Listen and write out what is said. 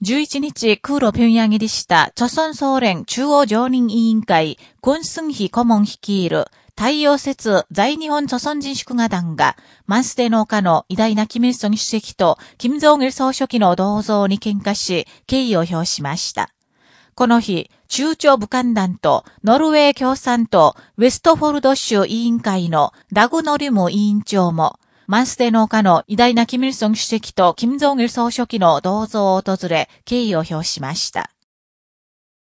11日、空路平壌入りした、朝鮮総連中央常任委員会、クンスンヒ顧問率いる、太陽節在日本朝鮮人祝賀団が、マンスデ農家の偉大なキム・イルソン主席と、金正義総書記の銅像に喧嘩し、敬意を表しました。この日、中朝武漢団と、ノルウェー共産党、ウェストフォルド州委員会のダグノリム委員長も、マンスデ農家の偉大なキム・イルソン主席とキム・ジョン・イル総書記の銅像を訪れ、敬意を表しました。